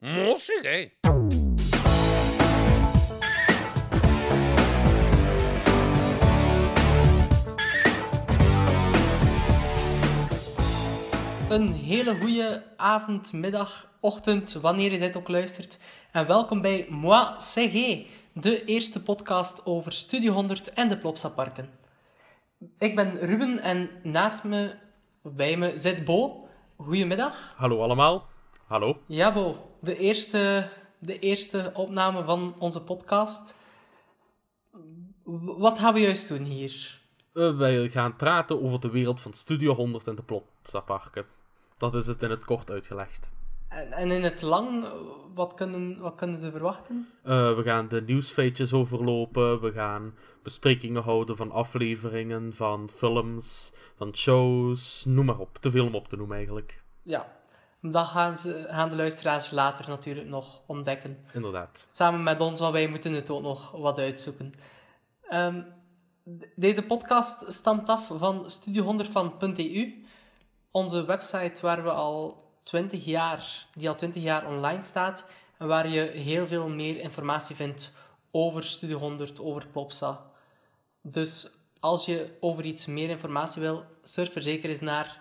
Mossig, hè? Een hele goede avond, middag, ochtend, wanneer je dit ook luistert. En welkom bij Moi CG, de eerste podcast over Studio 100 en de Plopsaparken. Ik ben Ruben en naast me, bij me, zit Bo. Goedemiddag. Hallo allemaal. Hallo. Ja, Bo, de eerste, de eerste opname van onze podcast. Wat gaan we juist doen hier? Eh, wij gaan praten over de wereld van Studio 100 en de Plopsaparken. Dat is het in het kort uitgelegd. En, en in het lang, wat kunnen, wat kunnen ze verwachten? Eh, we gaan de nieuwsfeitjes overlopen. We gaan besprekingen houden van afleveringen, van films, van shows. Noem maar op. Te veel om op te noemen eigenlijk. Ja, dat gaan, ze, gaan de luisteraars later natuurlijk nog ontdekken. Inderdaad. Samen met ons, want wij moeten het ook nog wat uitzoeken. Ehm, deze podcast stamt af van studio100van.eu, onze website waar we al 20 jaar, die al 20 jaar online staat, en waar je heel veel meer informatie vindt over Studio 100, over Plopsa. Dus als je over iets meer informatie wil, surf er zeker eens naar.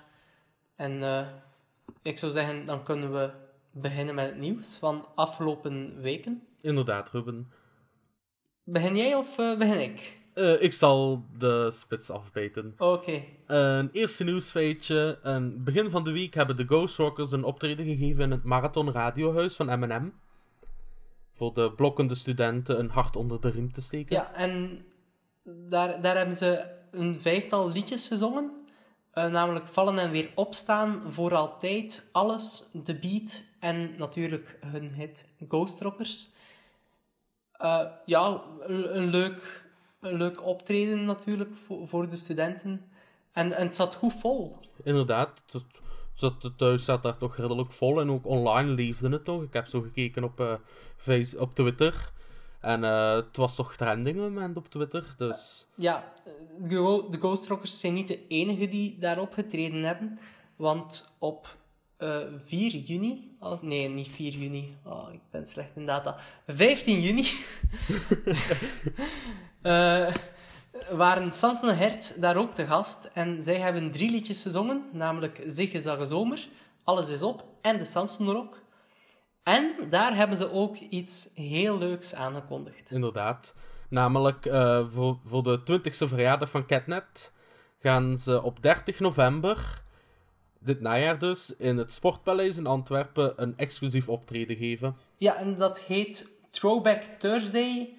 En eh, ik zou zeggen, dan kunnen we beginnen met het nieuws van afgelopen weken. Inderdaad, Ruben. Begin jij of eh, begin ik? Eh, ik zal de spits afbijten. Oké. Een eerste nieuwsfeitje. Een begin van de week hebben de Ghost Rockers een optreden gegeven in het Marathon Radiohuis van M&M. Voor de blokkende studenten een hart onder de riem te steken. Ja, en daar, daar hebben ze een vijftal liedjes gezongen. Eh, namelijk Vallen en Weer Opstaan, Voor Altijd, Alles, The Beat en natuurlijk hun hit Ghost Rockers. Eh, ja, een, leuk, een leuk optreden natuurlijk voor, de studenten. En, en het zat goed vol. Inderdaad. Het, het, het thuis zat daar toch redelijk vol. En ook online leefde het toch. Ik heb zo gekeken op, eh, face, op Twitter. En eh, het was toch trending moment op Twitter. Dus Ja, de Ghost Rockers zijn niet de enigen die daarop getreden hebben. Want op eh 4 juni... als- nee, niet 4 juni. Oh, ik ben slecht in data. 15 juni... eh, waren Samson en Hert daar ook te gast. En zij hebben drie liedjes gezongen. Namelijk Zigzagge Zomer, Alles is op en de Samson Rock. En daar hebben ze ook iets heel leuks aangekondigd. inderdaad. Namelijk eh, voor, voor de 20ste verjaardag van Catnet gaan ze op 30 november, dit najaar dus, in het Sportpaleis in Antwerpen een exclusief optreden geven. Ja, en dat heet Throwback Thursday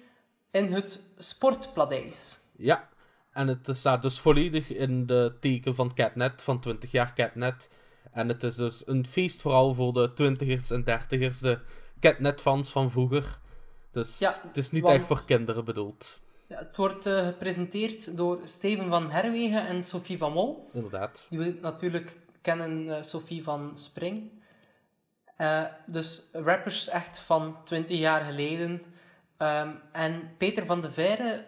in het Sportpaleis. Ja, en het staat dus volledig in de teken van Catnet, van 20 jaar Catnet. En het is dus een feest vooral voor de 20ers en 30ers, de Catnet-fans van vroeger. Dus Ja, het is niet want- echt voor kinderen bedoeld. Ja, het wordt eh, gepresenteerd door Steven van Herwegen en Sophie van Mol. Inderdaad. Die we natuurlijk kennen, eh, Sophie van Spring. Eh, dus rappers echt van 20 jaar geleden. Ehm, en Peter van de Veire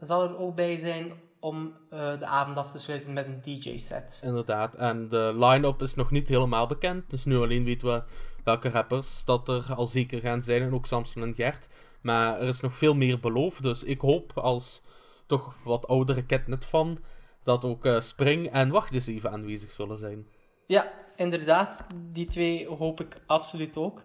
zal er ook bij zijn om eh, de avond af te sluiten met een DJ-set. Inderdaad. En de line-up is nog niet helemaal bekend. Dus nu alleen weten we welke rappers dat er al zeker gaan zijn. En ook Samson en Gert. Maar er is nog veel meer beloofd. Dus ik hoop als toch wat oudere Catnet fan dat ook eh, Spring en Wacht eens even aanwezig zullen zijn. Ja, inderdaad. Die twee hoop ik absoluut ook.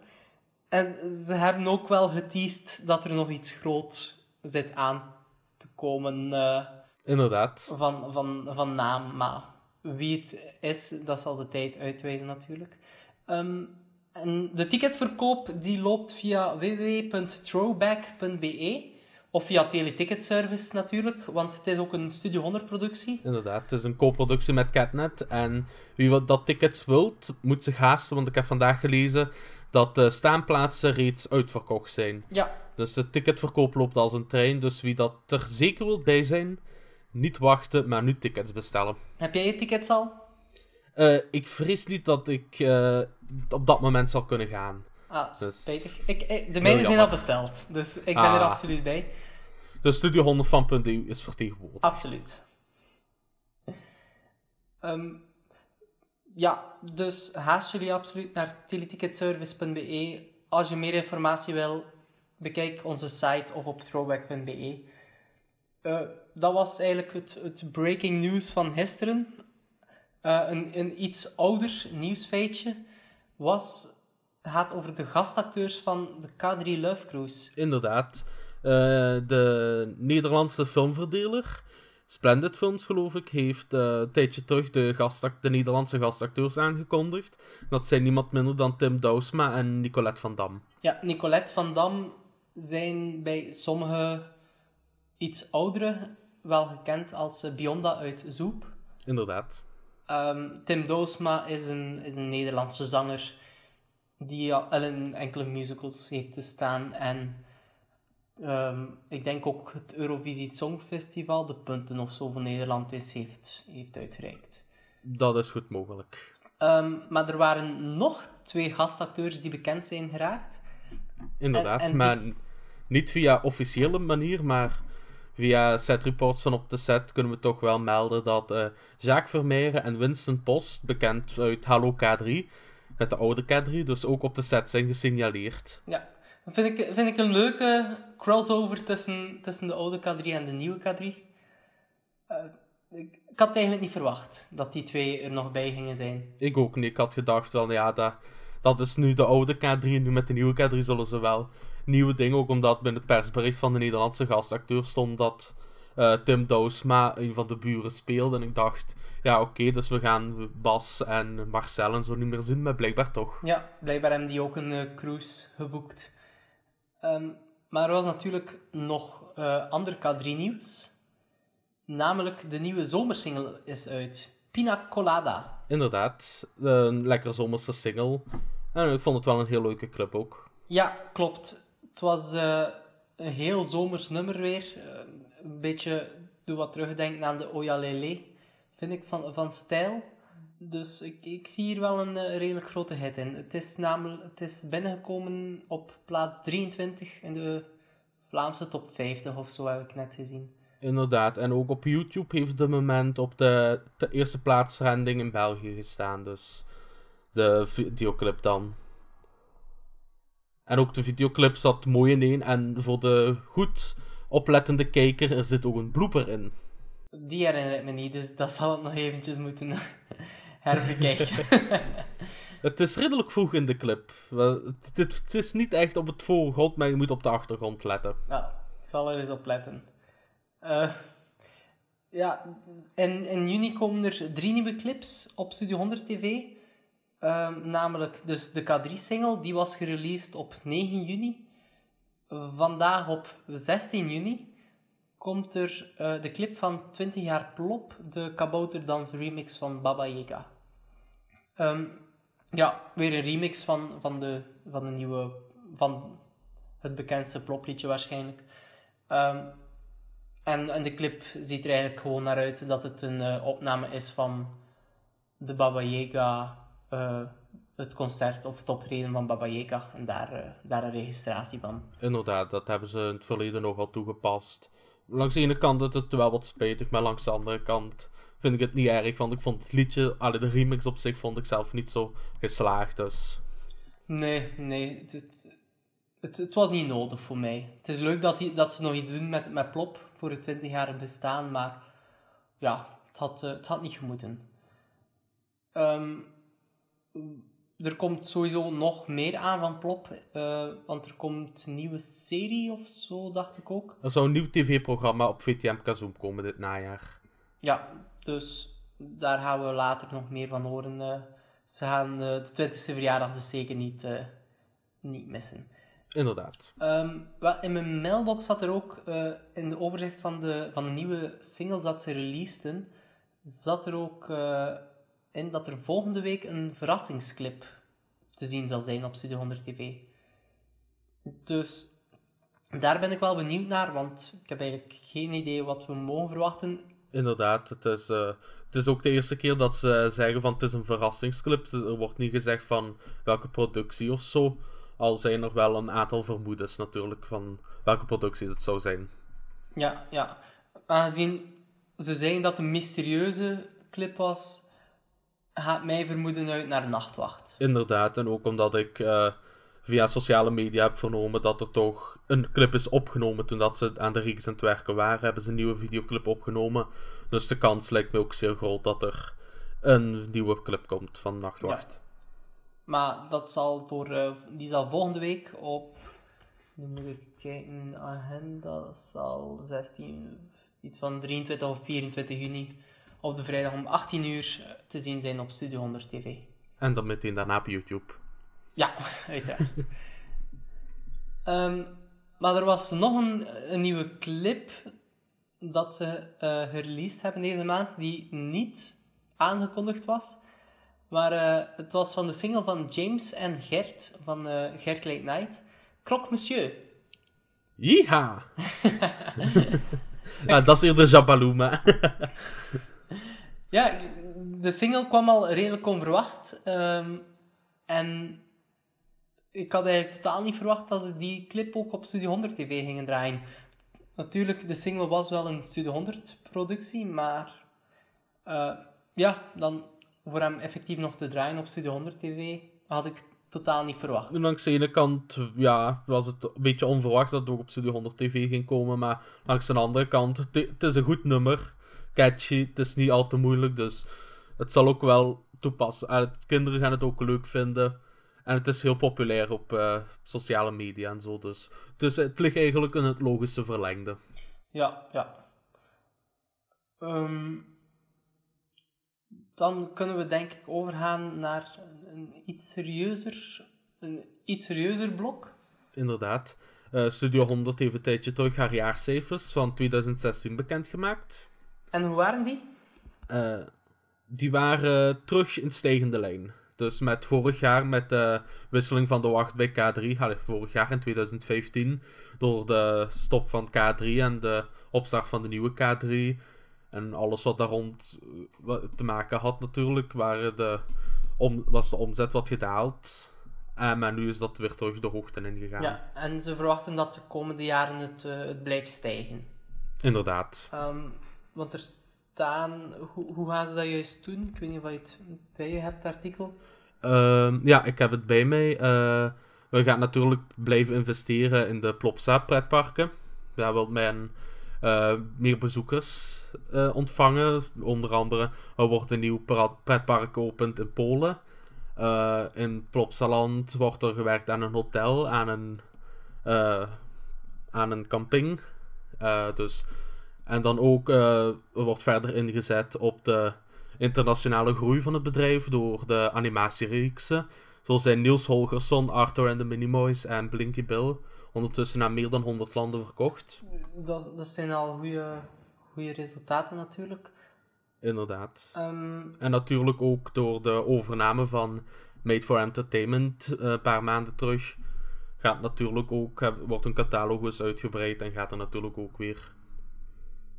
En ze hebben ook wel geteased dat er nog iets groot zit aan te komen eh, Inderdaad. van, van, van naam. Maar wie het is, dat zal de tijd uitwijzen natuurlijk. Ehm, en de ticketverkoop die loopt via www.throwback.be of via Teleticketservice natuurlijk, want het is ook een Studio 100 productie. Inderdaad, het is een co-productie met Catnet. En wie wat dat tickets wilt, moet zich haasten. Want ik heb vandaag gelezen dat de staanplaatsen reeds uitverkocht zijn. Ja, Dus de ticketverkoop loopt als een trein. Dus wie dat er zeker wilt bij zijn, niet wachten, maar nu tickets bestellen. heb jij je tickets al? Eh, ik vrees niet dat ik eh, op dat moment zal kunnen gaan. Ah, Dus- spijtig. Ik, ik- de mijne zijn al besteld, dus ik ben er Ah. absoluut bij. De Studio 100 van .eu is vertegenwoordigd. Absoluut. Ehm, ja, dus haast jullie absoluut naar teleticketservice.be als je meer informatie wil, bekijk onze site of op throwback.be. Eh, dat was eigenlijk het, het breaking news van gisteren. Eh, een, een iets ouder nieuwsfeitje was, gaat over de gastacteurs van de K3 Love Cruise. Inderdaad. Eh, de Nederlandse filmverdeler, Splendid Films geloof ik, heeft eh, een tijdje terug de, gastact de Nederlandse gastacteurs aangekondigd. Dat zijn niemand minder dan Tim Douwsma en Nicolette van Dam. Ja, Nicolette van Dam zijn bij sommige iets ouderen wel gekend als eh, Bionda uit Zoep. Inderdaad. Ehm, Tim Doosma is een, is een Nederlandse zanger die al in enkele musicals heeft gestaan en ehm, ik denk ook het Eurovisie Songfestival de punten of zo van Nederland is, heeft, heeft uitgereikt. Dat is goed mogelijk. Ehm, maar er waren nog twee gastacteurs die bekend zijn geraakt. Inderdaad, En- en maar niet via officiële manier, maar via setreports van op de set kunnen we toch wel melden dat eh, Jacques Vermeeren en Winston Post, bekend uit Hallo K3, met de oude K3, dus ook op de set zijn gesignaleerd. Ja, dat vind ik, vind ik een leuke crossover tussen, tussen de oude K3 en de nieuwe K3. Eh, ik, ik had eigenlijk niet verwacht dat die twee er nog bij gingen zijn. Ik ook niet. Ik had gedacht van ja, dat, dat is nu de oude K3 en nu met de nieuwe K3 zullen ze wel nieuwe dingen, ook omdat in het persbericht van de Nederlandse gastacteur stond dat eh, Tim Douwsma een van de buren speelde. En ik dacht, ja oké, dus we gaan Bas en Marcel en zo niet meer zien, maar blijkbaar toch. Ja, blijkbaar hebben die ook een eh, cruise geboekt. Ehm, maar er was natuurlijk nog eh, ander K3-nieuws. Namelijk de nieuwe zomersingle is uit. Pina Colada. Inderdaad, een lekker zomerse single. En ik vond het wel een heel leuke club ook. Ja, klopt. Het was eh, een heel zomers nummer weer. Eh, een beetje, doe wat terugdenken aan de Oya Lele, vind ik, van, van stijl. Dus ik, ik zie hier wel een eh, redelijk grote hit in. Het is namelijk, het is binnengekomen op plaats 23 in de Vlaamse top 50 of zo, heb ik net gezien. Inderdaad, en ook op YouTube heeft de moment op de, de eerste plaats trending in België gestaan. Dus de videoclip dan. En ook de videoclip zat mooi ineen. En voor de goed oplettende kijker, er zit ook een blooper in. Die herinner ik me niet, dus dat zal ik nog eventjes moeten herbekijken. Het is redelijk vroeg in de clip. Het, het, het is niet echt op het voorgrond, maar je moet op de achtergrond letten. Nou, ik zal er eens op letten. Eh, ja, in, in juni komen er drie nieuwe clips op Studio 100 TV. Ehm, namelijk dus de K3-single, die was gereleased op 9 juni. Vandaag op 16 juni komt er eh, de clip van 20 jaar Plop, de Kabouterdans remix van Baba Yaga. Ehm, ja, weer een remix van, van, de, van de nieuwe, van het bekendste Plopliedje waarschijnlijk. Ehm, en, en de clip ziet er eigenlijk gewoon naar uit dat het een eh, opname is van de Baba Yaga, eh, het concert of het optreden van Baba Yaga. En daar, eh, daar een registratie van. Inderdaad, dat hebben ze in het verleden nogal toegepast. Langs de ene kant is het wel wat spijtig, maar langs de andere kant vind ik het niet erg. Want ik vond het liedje, alle de remix op zich, vond ik zelf niet zo geslaagd. Dus Nee, nee. Het, het, was niet nodig voor mij. Het is leuk dat, die, dat ze nog iets doen met, met Plop voor het 20 jaar bestaan, maar ja, het had, eh, het had niet gemoeten. Ehm, er komt sowieso nog meer aan van Plop, eh, want er komt een nieuwe serie of zo, dacht ik ook. er zou een nieuw tv-programma op VTM Kazoom komen dit najaar. Ja, dus daar gaan we later nog meer van horen. eh. ze gaan eh, de 20e verjaardag dus zeker niet, niet missen. Inderdaad. Ehm, wel, in mijn mailbox zat er ook, in de overzicht van de, van de nieuwe singles dat ze releaseden, zat er ook in dat er volgende week een verrassingsclip te zien zal zijn op Studio 100 TV. Dus daar ben ik wel benieuwd naar, want ik heb eigenlijk geen idee wat we mogen verwachten. Inderdaad, het is, eh, het is ook de eerste keer dat ze zeggen van het is een verrassingsclip. Er wordt niet gezegd van welke productie of zo. Al zijn er wel een aantal vermoedens natuurlijk van welke productie het zou zijn. Ja, ja. Aangezien ze zeggen dat het een mysterieuze clip was, gaat mij vermoeden uit naar Nachtwacht. Inderdaad, en ook omdat ik eh, via sociale media heb vernomen dat er toch een clip is opgenomen toen dat ze aan de reeks aan het werken waren. Hebben ze een nieuwe videoclip opgenomen. Dus de kans lijkt me ook zeer groot dat er een nieuwe clip komt van Nachtwacht. Maar dat zal voor, eh, die zal volgende week op, nu moet ik kijken, agenda zal 16, iets van 23 of 24 juni op de vrijdag om 18 uur te zien zijn op Studio 100 TV. En dan meteen daarna op YouTube. Ja, uiteraard. Ehm, maar er was nog een, een nieuwe clip dat ze uh, gereleased hebben deze maand, die niet aangekondigd was. Maar uh, het was van de single van James en Gert, van uh, Gert Late Night. Croque Monsieur. Yeeha! ah, dat is eerder Jabalouma. Ja, de single kwam al redelijk onverwacht. Um, en ik had eigenlijk totaal niet verwacht dat ze die clip ook op Studio 100 TV gingen draaien. Natuurlijk, de single was wel een Studio 100 productie, maar uh, ja, dan voor hem effectief nog te draaien op Studio 100 TV had ik totaal niet verwacht. Langs de ene kant ja, was het een beetje onverwacht dat het ook op Studio 100 TV ging komen, maar langs de andere kant, het is een goed nummer, catchy, het is niet al te moeilijk, dus het zal ook wel toepassen. kinderen gaan het ook leuk vinden. En het is heel populair op uh, sociale media en zo. Dus, dus het ligt eigenlijk in het logische verlengde. Ja, ja. Um, dan kunnen we denk ik overgaan naar een iets serieuzer, een iets serieuzer blok. Inderdaad. Uh, Studio 100 heeft een tijdje terug haar jaarcijfers van 2016 bekendgemaakt. En hoe waren die? Uh, die waren terug in stijgende lijn. Dus met vorig jaar, met de wisseling van de wacht bij K3, had ik vorig jaar in 2015, door de stop van K3 en de opstart van de nieuwe K3 en alles wat daar rond eh, te maken had natuurlijk, waren de, om, was de omzet wat gedaald. En eh, maar nu is dat weer terug de hoogte ingegaan. Ja, en ze verwachten dat de komende jaren het, uh, het blijft stijgen. Inderdaad. Um, want er staan... Hoe, hoe gaan ze dat juist doen? Ik weet niet of je het bij je hebt, artikel. Uh, ja, ik heb het bij mij. Uh, we gaan natuurlijk blijven investeren in de Plopsa pretparken. Ja, wil mijn uh, meer bezoekers uh, ontvangen. Onder andere, er wordt een nieuw pretpark geopend in Polen. In Plopsaland wordt er gewerkt aan een hotel, aan een, aan een camping. dus, en dan ook wordt verder ingezet op de internationale groei van het bedrijf door de animatiereeksen. Zo zijn Niels Holgersson, Arthur and the Minimoys en Blinky Bill ondertussen naar meer dan 100 landen verkocht. Dat, dat zijn al goede resultaten natuurlijk. Inderdaad. Um, en natuurlijk ook door de overname van Made for Entertainment uh, een paar maanden terug. Gaat natuurlijk ook, wordt een catalogus uitgebreid en gaat er natuurlijk ook weer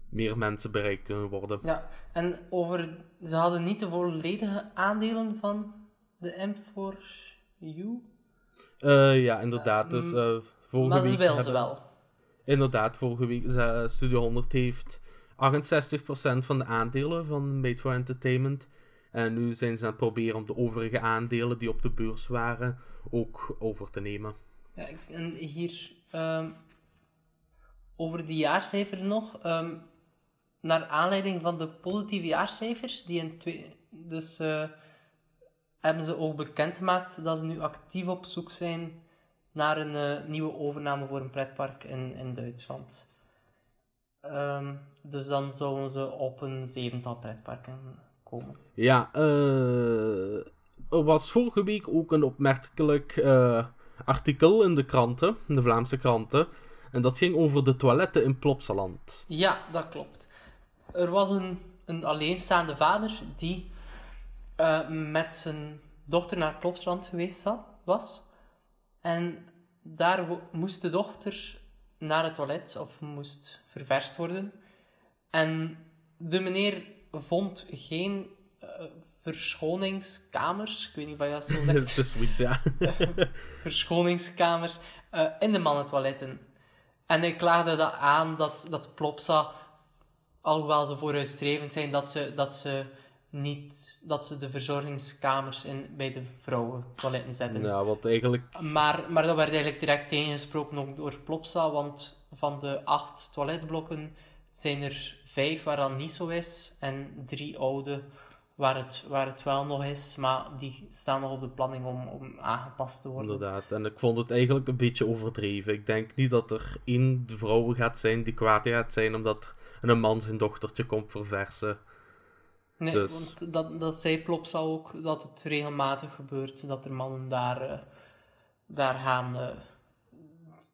meer mensen bereikt kunnen worden. Ja, en over, ze hadden niet de volledige aandelen van de M4U? Uh, ja, inderdaad. dus uh, vorige maar ze week hebben... ze wel. Inderdaad, vorige week Studio 100 heeft 68% van de aandelen van Made for Entertainment. En nu zijn ze aan het proberen om de overige aandelen die op de beurs waren ook over te nemen. Ja, en hier um, over die jaarcijfers nog. Um, naar aanleiding van de positieve jaarcijfers, die in twee, dus uh, hebben ze ook bekendgemaakt dat ze nu actief op zoek zijn naar een uh, nieuwe overname voor een pretpark in, in Duitsland. Um, dus dan zouden ze op een zevental pretparken komen. Ja, uh, er was vorige week ook een opmerkelijk artikel in de kranten, de Vlaamse kranten. En dat ging over de toiletten in Plopsaland. Ja, dat klopt er was een, een alleenstaande vader die uh, met zijn dochter naar Plopsland geweest zat, was. En daar moest de dochter naar het toilet of moest ververst worden. En de meneer vond geen uh, verschoningskamers. Ik weet niet wat je dat zo zegt. Het is zoiets, ja. verschoningskamers uh, in de mannentoiletten. En hij klaagde dat aan dat, dat Plopsa alhoewel ze vooruitstrevend zijn, dat ze, dat ze niet dat ze de verzorgingskamers in, bij de vrouwen toiletten zetten. Ja, wat eigenlijk... Maar, maar dat werd eigenlijk direct tegengesproken ook door Plopsa, want van de acht toiletblokken zijn er vijf waar dat niet zo is en drie oude waar het, waar het wel nog is, maar die staan nog op de planning om, om aangepast te worden. Inderdaad, en ik vond het eigenlijk een beetje overdreven. Ik denk niet dat er één vrouw gaat zijn die kwaad gaat zijn omdat een man zijn dochtertje komt verversen. Nee, Dus- want dat, dat zei Plopsa ook, dat het regelmatig gebeurt, dat er mannen daar, eh, daar gaan eh,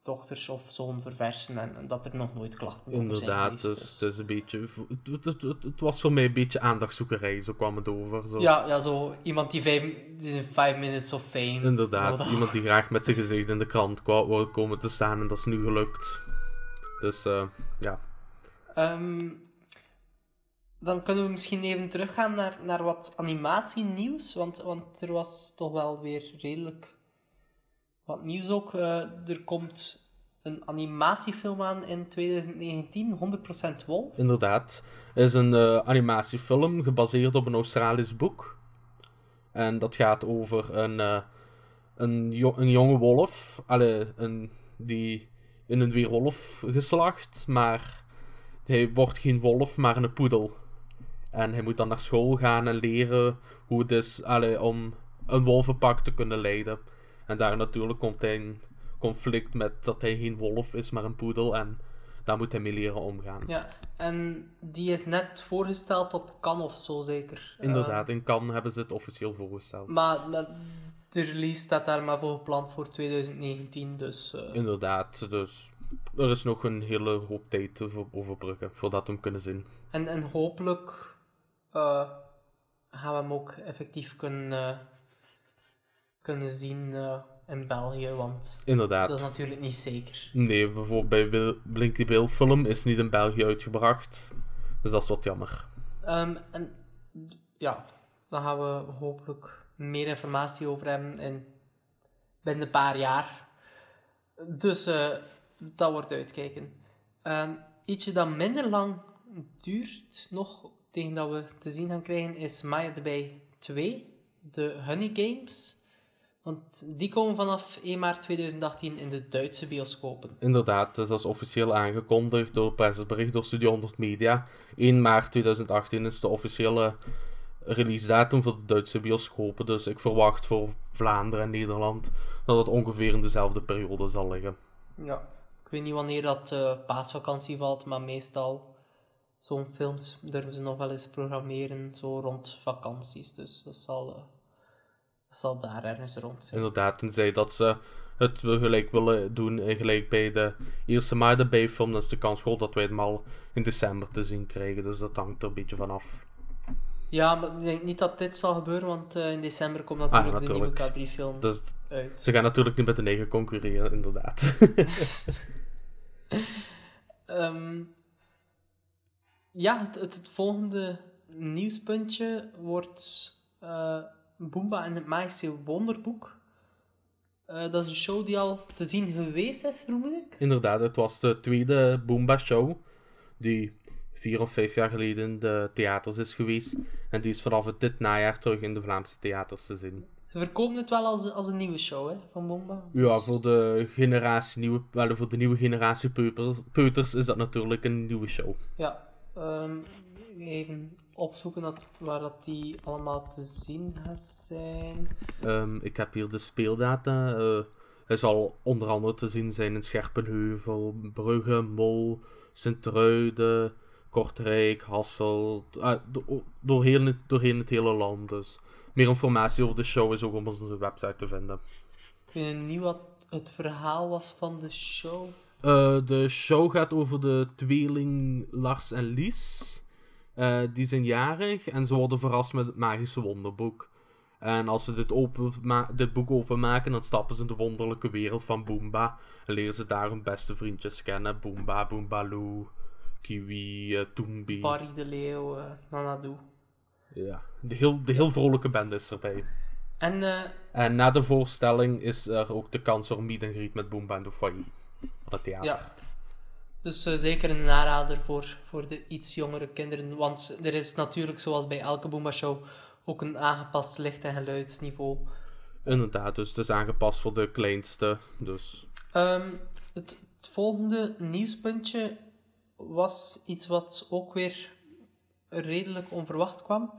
dochters of zoon verversen en, en dat er nog nooit klachten over zijn Inderdaad, geweest, dus het is een beetje... Het, het, het, het was voor mij een beetje aandachtzoekerij, zo kwam het over. Zo. Ja, ja, zo iemand die, vijf, die zijn five minutes of fame. Inderdaad, nodig. iemand die graag met zijn gezicht in de krant kwam wou komen te staan en dat is nu gelukt. Dus eh, ja, Ehm, dan kunnen we misschien even teruggaan naar, naar wat animatienieuws, want, want er was toch wel weer redelijk wat nieuws ook. Eh, er komt een animatiefilm aan in 2019, 100% Wolf. inderdaad. Is een eh, animatiefilm gebaseerd op een Australisch boek. En dat gaat over een, eh, een, een jonge wolf, alle, een, die in een weerwolf geslacht, maar hij wordt geen wolf, maar een poedel. En hij moet dan naar school gaan en leren hoe het is om een wolvenpak te kunnen leiden. En daar natuurlijk komt hij in conflict met dat hij geen wolf is, maar een poedel. En daar moet hij mee leren omgaan. Ja, en die is net voorgesteld op Cannes of zo zeker. Inderdaad, in Cannes hebben ze het officieel voorgesteld. Eh, maar, maar de release staat daar maar voor gepland voor 2019, dus... eh, Inderdaad, dus er is nog een hele hoop tijd te ver- overbruggen voordat we hem kunnen zien. En, en hopelijk eh, gaan we hem ook effectief kunnen, eh, kunnen zien eh, in België, want Inderdaad. dat is natuurlijk niet zeker. Nee, bijvoorbeeld bij Blinky Bill film is niet in België uitgebracht. Dus dat is wat jammer. Ehm, en ja, dan gaan we hopelijk meer informatie over hebben in binnen een paar jaar. Dus eh, dat wordt uitkijken. Ehm ietsje dat minder lang duurt nog tegen dat we te zien gaan krijgen is Maya the Bay 2, de Honey Games. Want die komen vanaf 1 maart 2018 in de Duitse bioscopen. Inderdaad, dus dat is officieel aangekondigd door persbericht door Studio 100 Media. 1 maart 2018 is de officiële release datum voor de Duitse bioscopen. Dus ik verwacht voor Vlaanderen en Nederland dat het ongeveer in dezelfde periode zal liggen. Ja, ik weet niet wanneer dat eh, paasvakantie valt, maar meestal zo'n films durven ze nog wel eens programmeren zo rond vakanties. Dus dat zal, eh, dat zal daar ergens rond zijn. Inderdaad, toen zei dat ze het gelijk willen doen, eh, gelijk bij de eerste Maar de B-film, dan is de kans groot dat wij het al in december te zien krijgen. Dus dat hangt er een beetje vanaf. Ja, maar ik denk niet dat dit zal gebeuren, want eh, in december komt natuurlijk, de nieuwe Dus uit. ze gaan natuurlijk niet met de negen concurreren, inderdaad. Ehm, ja, het, het, het volgende nieuwspuntje wordt eh Boomba en het Magische Wonderboek. Eh, dat is een show die al te zien geweest is, vermoed ik. inderdaad, het was de tweede Boomba-show, die vier of vijf jaar geleden in de theaters is geweest. En die is vanaf het dit najaar terug in de Vlaamse theaters te zien. Ze verkopen het wel als, als een nieuwe show hè, van Boomba. Ja, voor de, generatie nieuwe, wel, voor de nieuwe generatie peuters is dat natuurlijk een nieuwe show. Ja, ehm, even opzoeken dat, waar dat die allemaal te zien gaat zijn. Ehm, ik heb hier de speeldata. eh hij zal onder andere te zien zijn in Scherpenheuvel, Brugge, Mol, Sint-Truiden, Kortrijk, Hasselt. do- doorheen, het, doorheen het hele land. Dus meer informatie over de show is ook op onze website te vinden. Ik weet niet wat het verhaal was van de show. Eh, de show gaat over de tweeling Lars en Lies. Eh, die zijn jarig en ze worden verrast met het magische wonderboek. En als ze dit, open dit boek openmaken, dan stappen ze in de wonderlijke wereld van Boomba. En leren ze daar hun beste vriendjes kennen. Boomba, Boombaloo, Kiwi, eh, Toombi. Barry de Leeuw, eh Nanadoo. Ja, de heel, de heel vrolijke band is erbij. En eh, En na de voorstelling is er ook de kans voor een meet and greet met Boomba en de foyer. Van het theater. ja. Dus zeker een aanrader voor, voor de iets jongere kinderen. Want er is natuurlijk, zoals bij elke Boomba Show, ook een aangepast licht- en geluidsniveau. Inderdaad, dus het is aangepast voor de kleinste. Dus Ehm, het, het volgende nieuwspuntje was iets wat ook weer redelijk onverwacht kwam.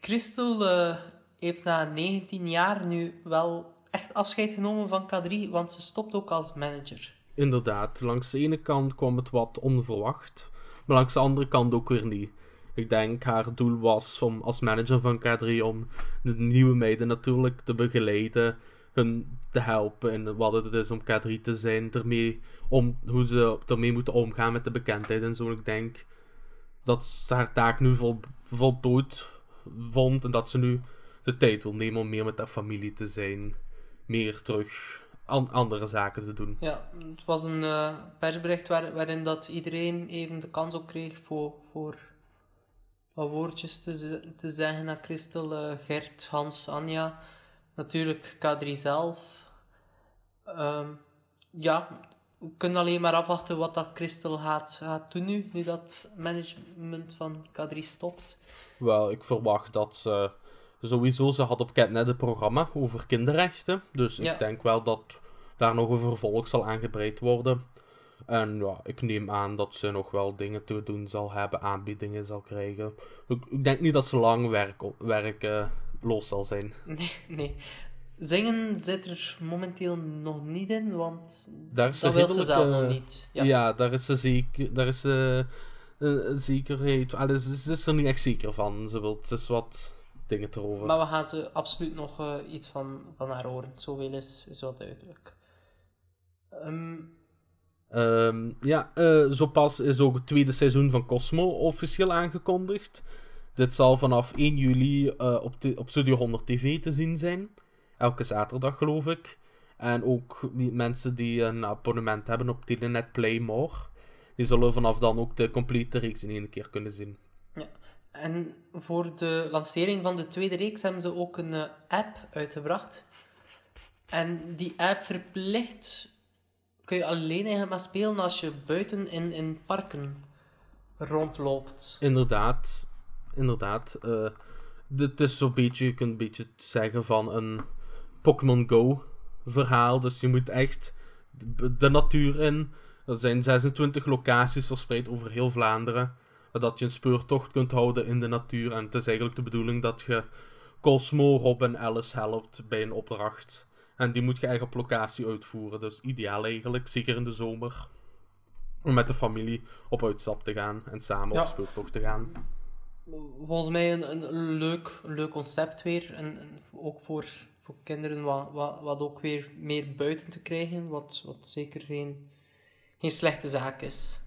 Christel eh, heeft na 19 jaar nu wel echt afscheid genomen van K3, want ze stopt ook als manager. inderdaad, langs de ene kant kwam het wat onverwacht, maar langs de andere kant ook weer niet. Ik denk haar doel was om als manager van K3 om de nieuwe meiden natuurlijk te begeleiden, hun te helpen in wat het is om K3 te zijn, ermee om, hoe ze ermee moeten omgaan met de bekendheid en zo. Ik denk dat ze haar taak nu vol, voltooid vond en dat ze nu de tijd wil nemen om meer met haar familie te zijn, meer terug an- andere zaken te doen. Ja, het was een eh, persbericht waar, waarin dat iedereen even de kans ook kreeg voor, voor wat woordjes te, te zeggen naar Christel, eh, Gert, Hans, Anja. Natuurlijk K3 zelf. Ehm, ja, we kunnen alleen maar afwachten wat dat Christel gaat, gaat doen nu, nu dat management van K3 stopt. Wel, ik verwacht dat ze sowieso, ze had op Catnet een programma over kinderrechten. Dus Ja. ik denk wel dat daar nog een vervolg zal aangebreid worden. En ja, ik neem aan dat ze nog wel dingen te doen zal hebben, aanbiedingen zal krijgen. Ik, ik denk niet dat ze lang werk, werk eh, los zal zijn. Nee, nee. Zingen zit er momenteel nog niet in, want Daar is dat ze wil ze zelf nog niet. Ja. Ja. daar is ze zeker, daar is ze eh, zekerheid, allee, ze, ze is er niet echt zeker van. Ze wil, ze is wat dingen erover. Maar we gaan ze absoluut nog eh, iets van, van haar horen. Zoveel is, is wel duidelijk. Ehm, Ehm, ja, eh, zo pas is ook het tweede seizoen van Cosmo officieel aangekondigd. Dit zal vanaf 1 juli eh, op, op Studio 100 TV te zien zijn. Elke zaterdag, geloof ik. En ook die mensen die een abonnement hebben op Telenet Play More, die zullen vanaf dan ook de complete reeks in één keer kunnen zien. en voor de lancering van de tweede reeks hebben ze ook een eh, app uitgebracht. En die app verplicht kun je alleen eigenlijk maar spelen als je buiten in, in parken rondloopt. Inderdaad, inderdaad. eh, dit is zo'n beetje, je kunt een beetje zeggen van een Pokémon Go verhaal. Dus je moet echt de, natuur in. Er zijn 26 locaties verspreid over heel Vlaanderen. Dat je een speurtocht kunt houden in de natuur. En het is eigenlijk de bedoeling dat je Cosmo, Rob en Alice helpt bij een opdracht. En die moet je eigenlijk op locatie uitvoeren. Dus ideaal eigenlijk, zeker in de zomer. Om met de familie op uitstap te gaan en samen Ja. op speurtocht te gaan. Volgens mij een, een, een leuk, een leuk concept weer. En, en ook voor, voor kinderen wat, wat, wat ook weer meer buiten te krijgen. Wat, wat zeker geen, geen slechte zaak is.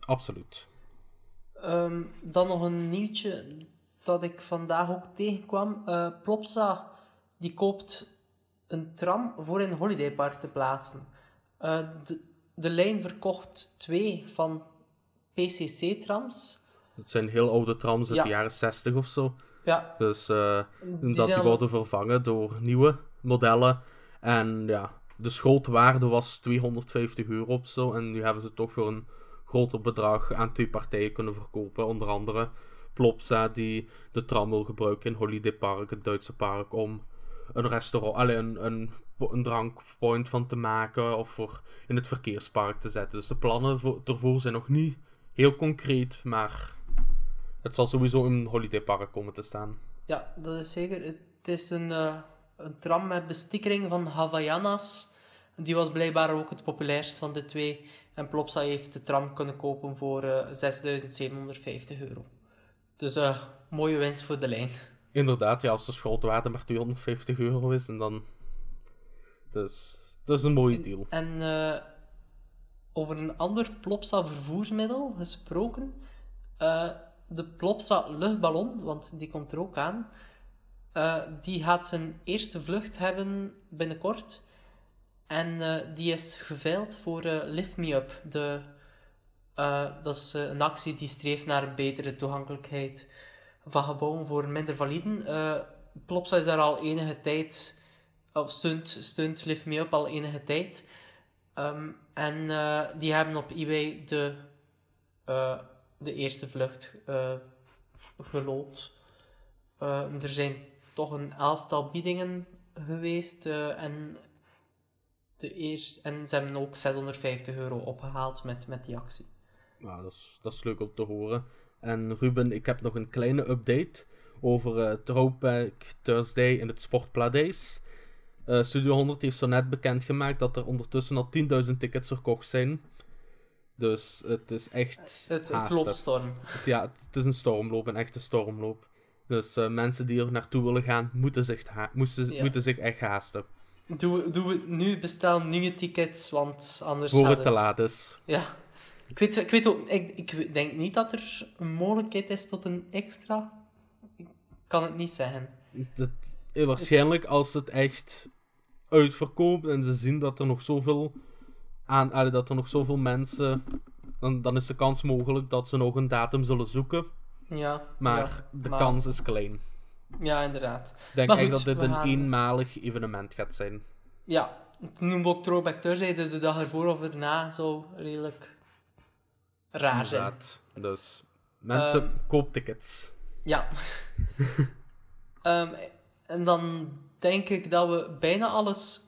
Absoluut. Ehm, dan nog een nieuwtje dat ik vandaag ook tegenkwam. Eh, Plopsa die koopt een tram voor in een holidaypark te plaatsen. Eh, de, de lijn verkocht twee van PCC-trams. Het zijn heel oude trams uit Ja. de jaren 60 of zo. Ja, Dus eh, die dat die worden vervangen door nieuwe modellen. En ja, de schotwaarde was 250 euro of zo. En nu hebben ze toch voor een groter bedrag aan twee partijen kunnen verkopen. Onder andere Plopsa, die de tram wil gebruiken in Holiday Park, het Duitse park, om een restaurant, alleen een, een, een drankpoint van te maken of voor in het verkeerspark te zetten. Dus de plannen voor, ervoor zijn nog niet heel concreet, maar het zal sowieso in een Holiday Park komen te staan. Ja, dat is zeker. Het is een, eh, een tram met bestikkering van Havaianas. Die was blijkbaar ook het populairst van de twee. En Plopsa heeft de tram kunnen kopen voor eh 6.750 euro. Dus eh mooie winst voor de lijn. Inderdaad, ja, als de schotwaarde maar 250 euro is, en dan... Dus, dat is een mooie deal. En eh, over een ander Plopsa vervoersmiddel gesproken. eh, de Plopsa luchtballon, want die komt er ook aan. eh, die gaat zijn eerste vlucht hebben binnenkort. En eh, die is geveild voor eh, Lift Me Up. De, dat is een actie die streeft naar betere toegankelijkheid van gebouwen voor minder validen. Plopsa is daar al enige tijd, of steunt, steunt Lift Me Up al enige tijd. Ehm, en die hebben op eBay de, de eerste vlucht uh, er zijn toch een elftal biedingen geweest en, de eerste, en ze hebben ook 650 euro opgehaald met, met die actie. Nou, dat is, dat is leuk om te horen. En Ruben, ik heb nog een kleine update over uh, Throwback Thursday in het Sportpladays. Uh, Studio 100 heeft zo net bekendgemaakt dat er ondertussen al 10.000 tickets verkocht zijn. Dus het is echt. Het, het loopt storm. Het, ja, het is een stormloop, een echte stormloop. Dus uh, mensen die er naartoe willen gaan, moeten zich, moesten, ja. moeten zich echt haasten. Doe, doe nu, bestel nieuwe tickets, want anders. Voor het te laat is. Ja. Ik weet, ik weet ook, ik, ik denk niet dat er een mogelijkheid is tot een extra. Ik kan het niet zeggen. Dat, waarschijnlijk als het echt uitverkoopt en ze zien dat er nog zoveel aan, allee, dat er nog zoveel mensen, dan, dan is de kans mogelijk dat ze nog een datum zullen zoeken. Ja. Maar de kans is klein. Ja, inderdaad. Ik denk echt dat dit een eenmalig evenement gaat zijn. Ja, ik noem ook Throwback Thursday, dus de dag ervoor of erna zou redelijk raar inderdaad. zijn. Dus mensen, um, koop tickets. Ja. um, en dan denk ik dat we bijna alles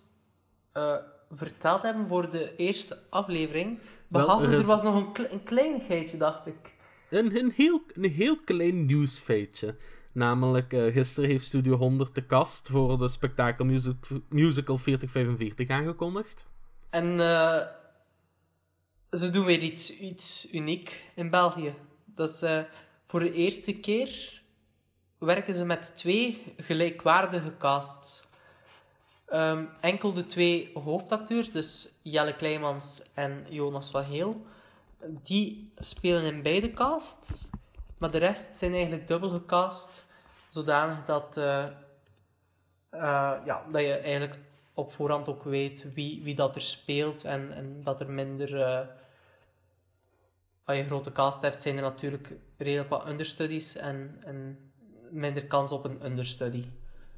uh, verteld hebben voor de eerste aflevering. Behalve, Wel, er, is... er, was nog een, kle een kleinigheidje, dacht ik. Een, een, heel, een heel klein nieuwsfeitje. Namelijk, uh, gisteren heeft Studio 100 de cast voor de spektakel music, Musical 4045 aangekondigd. En uh, ze doen weer iets, iets uniek in België. Dat is uh, voor de eerste keer werken ze met twee gelijkwaardige casts. Um, enkel de twee hoofdacteurs, dus Jelle Kleimans en Jonas van Heel, die spelen in beide casts. Maar de rest zijn eigenlijk dubbel gecast, zodanig dat, uh, uh, ja, dat je eigenlijk op voorhand ook weet wie, wie dat er speelt en, en dat er minder... Uh, als je een grote cast hebt, zijn er natuurlijk redelijk wat understudies en, en minder kans op een understudy.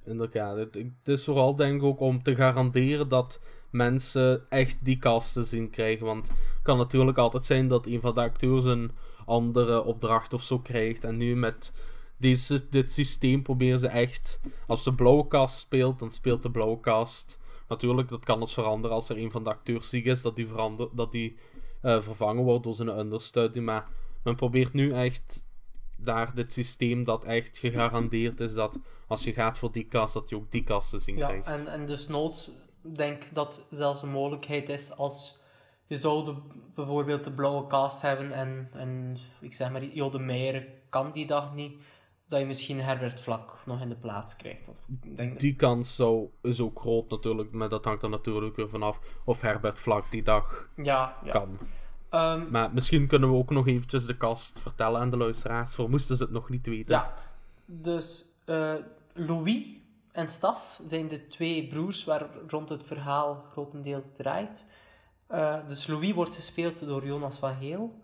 Inderdaad, het, het is vooral denk ik ook om te garanderen dat mensen echt die kasten zien krijgen. Want het kan natuurlijk altijd zijn dat een van de acteurs een andere opdracht of zo krijgt. En nu met deze, dit systeem proberen ze echt, als de blauwe cast speelt, dan speelt de blauwe cast. Natuurlijk, dat kan dus veranderen als er een van de acteurs ziek is, dat die, verander, dat die uh, vervangen wordt door zijn understudy. Maar men probeert nu echt daar dit systeem dat echt gegarandeerd is dat als je gaat voor die kast, dat je ook die kasten zien ja, krijgt. En, en dus noods denk dat zelfs een mogelijkheid is als je zou de, bijvoorbeeld de blauwe kast hebben en, en ik zeg maar, Jode Meijer kan die dag niet, dat je misschien Herbert Vlak nog in de plaats krijgt. Of, denk die kans zou, is ook groot natuurlijk, maar dat hangt er natuurlijk weer vanaf of Herbert Vlak die dag ja, ja. kan. Um, maar misschien kunnen we ook nog eventjes de cast vertellen aan de luisteraars, voor moesten ze het nog niet weten. Ja, dus uh, Louis en Staf zijn de twee broers waar rond het verhaal grotendeels draait. Uh, dus Louis wordt gespeeld door Jonas van Heel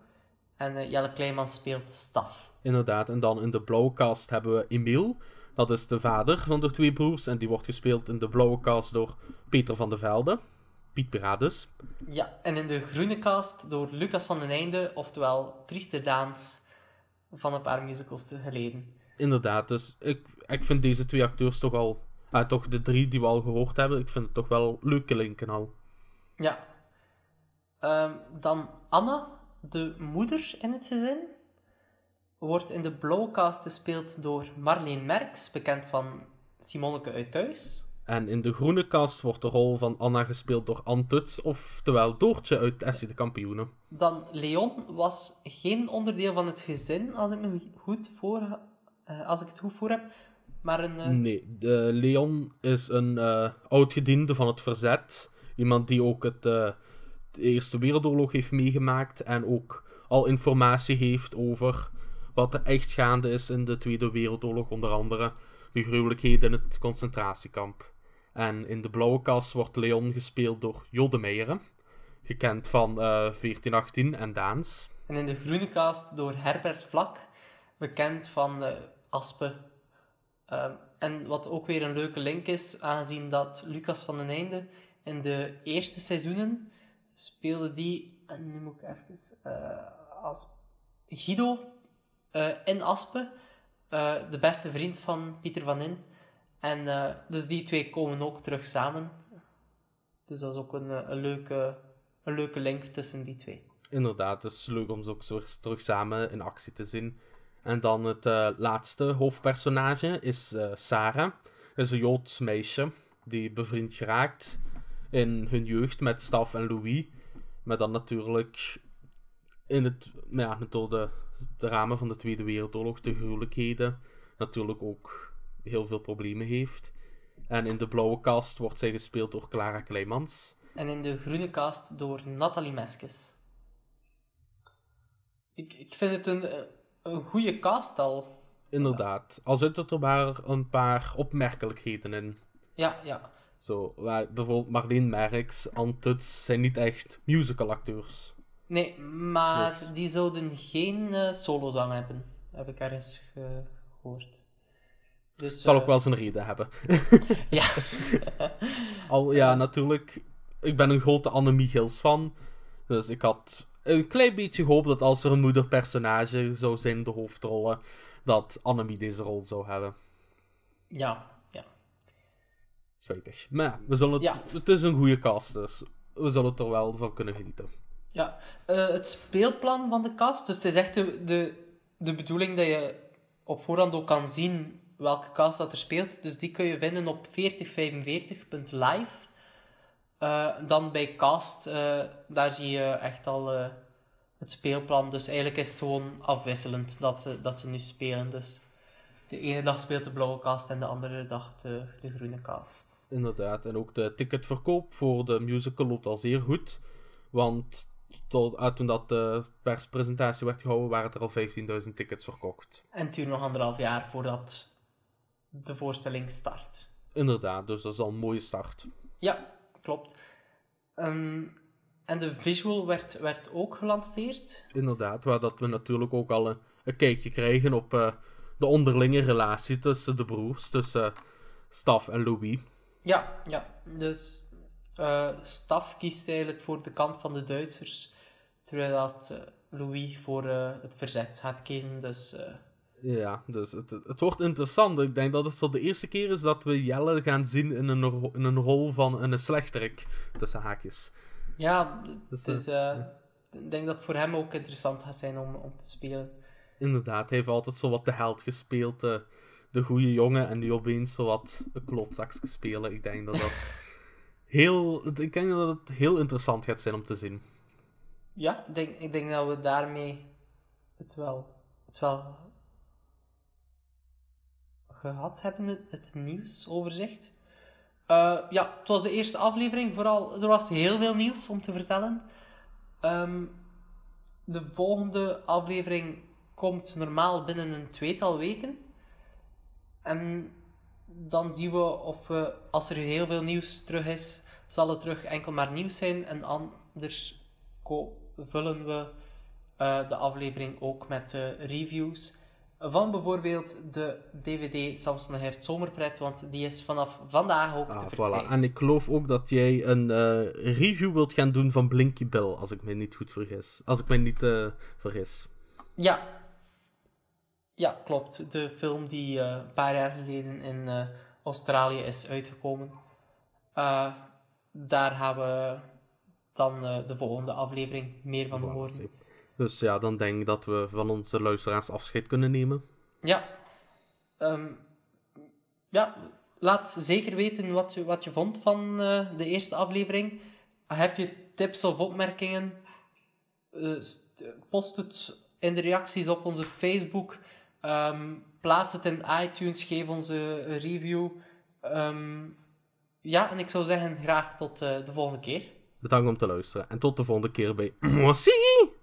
en uh, Jelle Kleinman speelt Staf. Inderdaad, en dan in de blauwe cast hebben we Emiel. Dat is de vader van de twee broers en die wordt gespeeld in de blauwe cast door Peter van der Velde. Piet Berades. Ja, en in de groene cast door Lucas van den Einde, oftewel Priester Daans van een paar musicals te geleden. Inderdaad, dus ik, ik vind deze twee acteurs toch al, ah, toch de drie die we al gehoord hebben, ik vind het toch wel leuke linken al. Ja. Um, dan Anna, de moeder in het gezin, wordt in de blauwe cast gespeeld door Marleen Merks, bekend van Simonneke uit Thuis. En in de groene kast wordt de rol van Anna gespeeld door Ann Tuts, oftewel Doortje uit Essie de Kampioenen. Dan Leon was geen onderdeel van het gezin, als ik, me goed voor, uh, als ik het goed voor heb. Maar een, uh... Nee, de Leon is een uh, oud-gediende van het verzet. Iemand die ook het, de Eerste Wereldoorlog heeft meegemaakt en ook al informatie heeft over wat er echt gaande is in de Tweede Wereldoorlog, onder andere de gruwelijkheden in het concentratiekamp. En in de blauwe kas wordt Leon gespeeld door Jode Meijeren, gekend van uh, eh, 1418 en Daans. En in de groene cast door Herbert Vlak, bekend van uh, Aspe. Uh, en wat ook weer een leuke link is, aangezien dat Lucas van den Einde in de eerste seizoenen speelde die, en nu moet ik even, eh, als Guido eh, in Aspen, eh, de beste vriend van Pieter van In. En dus die twee komen ook terug samen. Dus dat is ook een, leuke, een leuke link tussen die twee. Inderdaad, het is leuk om ze ook terug samen in actie te zien. En dan het eh, laatste hoofdpersonage is eh, Sarah. is een Joods meisje die bevriend geraakt in hun jeugd met Staf en Louis. Maar dan natuurlijk in het, ja, door de, ramen van de Tweede Wereldoorlog, de gruwelijkheden, natuurlijk ook heel veel problemen heeft. En in de blauwe kast wordt zij gespeeld door Clara Kleimans. En in de groene cast door Nathalie Meskes. Ik, ik vind het een, eh, een goede cast al. Inderdaad. Al zitten er maar een paar opmerkelijkheden in. Ja, ja. Zo, waar, bijvoorbeeld Marleen Merks, Anne Tuts zijn niet echt musicalacteurs. Nee, maar Dus- die zouden geen eh, solozang hebben. Heb ik ergens gehoord. Dus, Zal eh, ook wel zijn reden hebben. Ja. Al ja, natuurlijk. Ik ben een grote Anne Michiels fan. Dus ik had een klein beetje gehoopt dat als er een moederpersonage zou zijn in de hoofdrollen, dat Annemie deze rol zou hebben. ja, ja. Maar we zullen het, Ja. het is een goede cast, dus we zullen het er wel van kunnen genieten. Ja, eh, het speelplan van de cast. Dus het is echt de, de, de bedoeling dat je op voorhand ook kan zien welke cast dat er speelt. Dus die kun je vinden op 4045.live. Eh dan bij cast, eh, daar zie je echt al eh, het speelplan. Dus eigenlijk is het gewoon afwisselend dat ze, dat ze nu spelen. Dus de ene dag speelt de blauwe cast en de andere dag de, de groene cast. Inderdaad, en ook de ticketverkoop voor de musical loopt al zeer goed. Want tot, toen dat de perspresentatie werd gehouden, waren er al 15.000 tickets verkocht. En het duurt nog anderhalf jaar voordat de voorstelling start. Inderdaad, dus dat is al een mooie start. Ja, klopt. Ehm, en de visual werd, werd ook gelanceerd. Inderdaad, waar dat we natuurlijk ook al een, een kijkje krijgen op eh, de onderlinge relatie tussen de broers, tussen Staf en Louis. Ja, ja. Dus eh Staf kiest eigenlijk voor de kant van de Duitsers, terwijl dat eh, Louis voor eh, het verzet gaat kiezen. Dus eh, Ja, dus het, het wordt interessant. Ik denk dat het zo de eerste keer is dat we Jelle gaan zien in een, ro- in een rol van een slechterik, tussen haakjes. ja, Dus, het is, eh, ik denk dat het voor hem ook interessant gaat zijn om, om te spelen. Inderdaad, hij heeft altijd zo wat de held gespeeld, de, de goede jongen, en nu opeens zo wat een klotzakje spelen. Ik denk dat dat heel, ik denk dat het heel interessant gaat zijn om te zien. Ja, ik denk, ik denk dat we daarmee het wel, het wel gehad hebben, het, nieuwsoverzicht. Eh, ja, het was de eerste aflevering. Vooral, er was heel veel nieuws om te vertellen. Ehm, de volgende aflevering komt normaal binnen een tweetal weken. En dan zien we of we, als er heel veel nieuws terug is, zal het terug enkel maar nieuws zijn. En anders vullen we eh, de aflevering ook met eh, reviews van bijvoorbeeld de DVD Samson en Gert Zomerpret, want die is vanaf vandaag ook Ah, te voilà. verkrijgen. En ik geloof ook dat jij een eh, review wilt gaan doen van Blinky Bill, als ik me niet goed vergis. Als ik me niet eh, vergis. Ja. Ja, klopt. De film die eh, een paar jaar geleden in Australië is uitgekomen. Daar gaan we dan de volgende aflevering meer van Voilà, horen. Dus ja, dan denk ik dat we van onze luisteraars afscheid kunnen nemen. Ja. Ehm, ja, laat zeker weten wat je, wat je vond van eh, de eerste aflevering. Heb je tips of opmerkingen? eh, st- post het in de reacties op onze Facebook. Ehm, plaats het in iTunes. Geef ons een review. Ehm, ja, en ik zou zeggen graag tot eh, de volgende keer. Bedankt om te luisteren en tot de volgende keer bij Moissie!